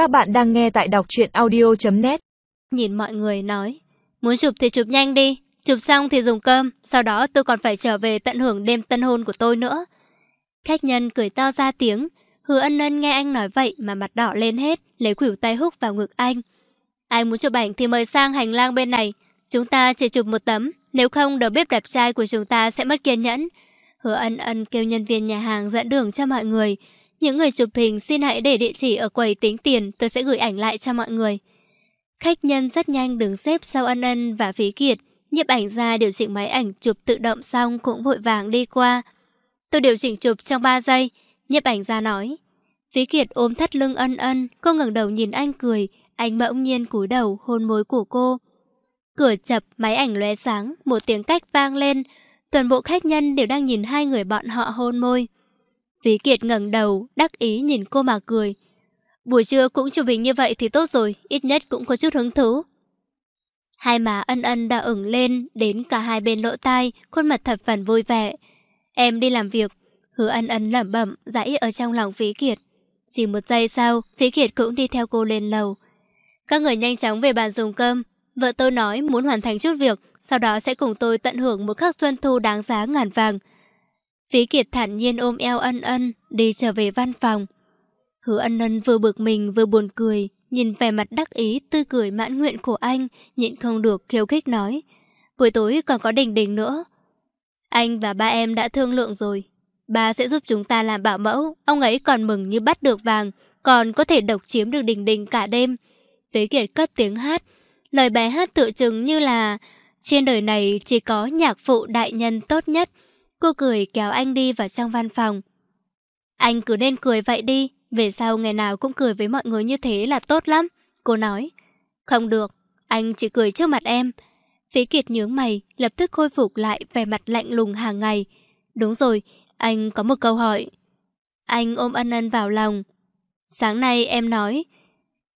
Các bạn đang nghe tại đọc truyện audio.net Nhìn mọi người nói, Muốn chụp thì chụp nhanh đi, Chụp xong thì dùng cơm, Sau đó tôi còn phải trở về tận hưởng đêm tân hôn của tôi nữa. Khách nhân cười to ra tiếng, Hứa ân ân nghe anh nói vậy mà mặt đỏ lên hết, Lấy khuỷu tay húc vào ngực anh. Ai muốn chụp ảnh thì mời sang hành lang bên này, Chúng ta chỉ chụp một tấm, Nếu không đầu bếp đẹp trai của chúng ta sẽ mất kiên nhẫn. Hứa ân ân kêu nhân viên nhà hàng dẫn đường cho mọi người những người chụp hình xin hãy để địa chỉ ở quầy tính tiền, tôi sẽ gửi ảnh lại cho mọi người. Khách nhân rất nhanh đứng xếp sau ân ân và phí kiệt. Nhiếp ảnh ra điều chỉnh máy ảnh chụp tự động xong cũng vội vàng đi qua. Tôi điều chỉnh chụp trong 3 giây, nhiếp ảnh ra nói. Phí kiệt ôm thắt lưng ân ân, cô ngẩng đầu nhìn anh cười, anh bỗng nhiên cúi đầu hôn môi của cô. Cửa chập, máy ảnh lóe sáng, một tiếng cách vang lên. Toàn bộ khách nhân đều đang nhìn hai người bọn họ hôn môi. Phí Kiệt ngẩng đầu, đắc ý nhìn cô mà cười. Buổi trưa cũng chụp hình như vậy thì tốt rồi, ít nhất cũng có chút hứng thú. Hai má ân ân đã ửng lên, đến cả hai bên lỗ tai, khuôn mặt thật phần vui vẻ. Em đi làm việc, hứa ân ân lẩm bẩm, dãy ở trong lòng Phí Kiệt. Chỉ một giây sau, Phí Kiệt cũng đi theo cô lên lầu. Các người nhanh chóng về bàn dùng cơm. Vợ tôi nói muốn hoàn thành chút việc, sau đó sẽ cùng tôi tận hưởng một khắc xuân thu đáng giá ngàn vàng. Phí Kiệt thản nhiên ôm eo ân ân, đi trở về văn phòng. Hứa ân ân vừa bực mình vừa buồn cười, nhìn vẻ mặt đắc ý tươi cười mãn nguyện của anh, nhịn không được khiêu khích nói. Buổi tối còn có đình đình nữa. Anh và ba em đã thương lượng rồi. Ba sẽ giúp chúng ta làm bảo mẫu, ông ấy còn mừng như bắt được vàng, còn có thể độc chiếm được đình đình cả đêm. Phí Kiệt cất tiếng hát, lời bài hát tự chứng như là trên đời này chỉ có nhạc phụ đại nhân tốt nhất, Cô cười kéo anh đi vào trong văn phòng. Anh cứ nên cười vậy đi, về sau ngày nào cũng cười với mọi người như thế là tốt lắm. Cô nói. Không được, anh chỉ cười trước mặt em. Phí Kiệt nhướng mày, lập tức khôi phục lại vẻ mặt lạnh lùng hàng ngày. Đúng rồi, anh có một câu hỏi. Anh ôm ân ân vào lòng. Sáng nay em nói,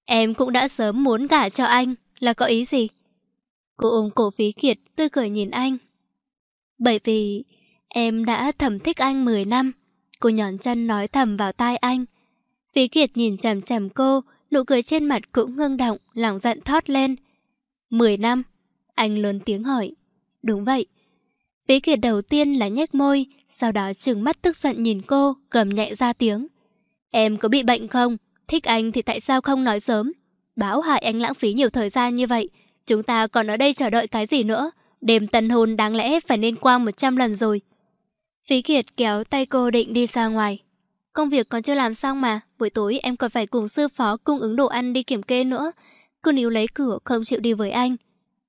em cũng đã sớm muốn gả cho anh, là có ý gì? Cô ôm cổ Phí Kiệt, tươi cười nhìn anh. Bởi vì Em đã thầm thích anh 10 năm. Cô nhón chân nói thầm vào tai anh. Phí Kiệt nhìn chằm chằm cô, nụ cười trên mặt cũng ngưng động, lòng giận thoát lên. 10 năm? Anh lớn tiếng hỏi. Đúng vậy. Phí Kiệt đầu tiên là nhếch môi, sau đó trừng mắt tức giận nhìn cô, gầm nhẹ ra tiếng. Em có bị bệnh không? Thích anh thì tại sao không nói sớm? Báo hại anh lãng phí nhiều thời gian như vậy. Chúng ta còn ở đây chờ đợi cái gì nữa? Đêm tân hôn đáng lẽ phải nên qua 100 lần rồi. Phí Kiệt kéo tay cô định đi ra ngoài. Công việc còn chưa làm xong mà, buổi tối em còn phải cùng sư phó cung ứng đồ ăn đi kiểm kê nữa. Cô níu lấy cửa không chịu đi với anh.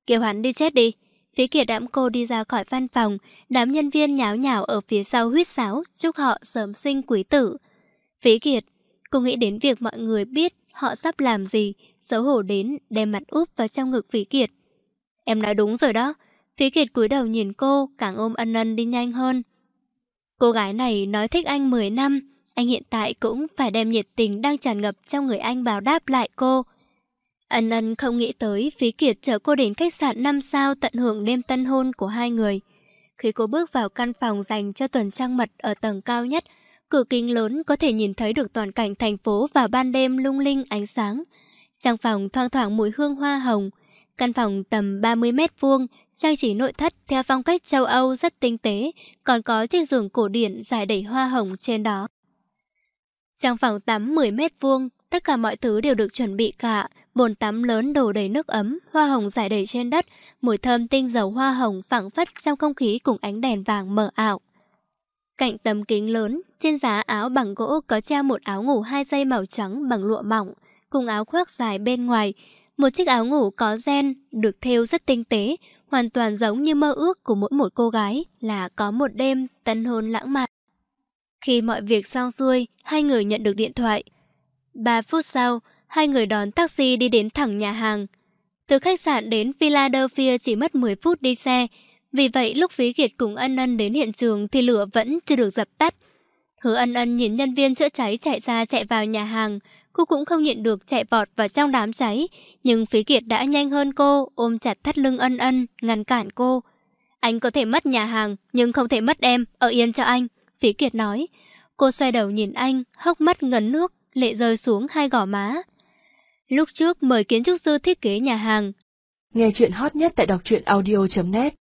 Kêu hắn đi chết đi. Phí Kiệt đám cô đi ra khỏi văn phòng, đám nhân viên nháo nhào ở phía sau huyết sáo, chúc họ sớm sinh quý tử. Phí Kiệt, cô nghĩ đến việc mọi người biết họ sắp làm gì, xấu hổ đến đem mặt úp vào trong ngực Phí Kiệt. Em nói đúng rồi đó. Phí Kiệt cúi đầu nhìn cô, càng ôm ân ân đi nhanh hơn. Cô gái này nói thích anh 10 năm, anh hiện tại cũng phải đem nhiệt tình đang tràn ngập trong người anh báo đáp lại cô. Ân ân không nghĩ tới Phí Kiệt chở cô đến khách sạn 5 sao tận hưởng đêm tân hôn của hai người. Khi cô bước vào căn phòng dành cho tuần trang mật ở tầng cao nhất, cửa kính lớn có thể nhìn thấy được toàn cảnh thành phố vào ban đêm lung linh ánh sáng. Trong phòng thoang thoảng mùi hương hoa hồng, Căn phòng tầm 30 mét vuông, trang trí nội thất theo phong cách châu Âu rất tinh tế, còn có chiếc giường cổ điển dài đầy hoa hồng trên đó. Trong phòng tắm 10 mét vuông, tất cả mọi thứ đều được chuẩn bị cả, bồn tắm lớn đổ đầy nước ấm, hoa hồng dài đầy trên đất, mùi thơm tinh dầu hoa hồng phảng phất trong không khí cùng ánh đèn vàng mờ ảo. Cạnh tấm kính lớn, trên giá áo bằng gỗ có treo một áo ngủ hai dây màu trắng bằng lụa mỏng, cùng áo khoác dài bên ngoài, một chiếc áo ngủ có gen, được thêu rất tinh tế, hoàn toàn giống như mơ ước của mỗi một cô gái là có một đêm tân hôn lãng mạn. Khi mọi việc xong xuôi, hai người nhận được điện thoại. Ba phút sau, hai người đón taxi đi đến thẳng nhà hàng. Từ khách sạn đến Philadelphia chỉ mất 10 phút đi xe, vì vậy lúc Phí Kiệt cùng Ân Ân đến hiện trường thì lửa vẫn chưa được dập tắt. Hứa Ân Ân nhìn nhân viên chữa cháy chạy ra chạy vào nhà hàng, cô cũng không nhịn được chạy vọt vào trong đám cháy. Nhưng Phí Kiệt đã nhanh hơn cô, ôm chặt thắt lưng ân ân, ngăn cản cô. Anh có thể mất nhà hàng, nhưng không thể mất em, ở yên cho anh. Phí Kiệt nói. Cô xoay đầu nhìn anh, hốc mắt ngấn nước, lệ rơi xuống hai gò má. Lúc trước mời kiến trúc sư thiết kế nhà hàng. Nghe chuyện hot nhất tại đọc truyện audio.net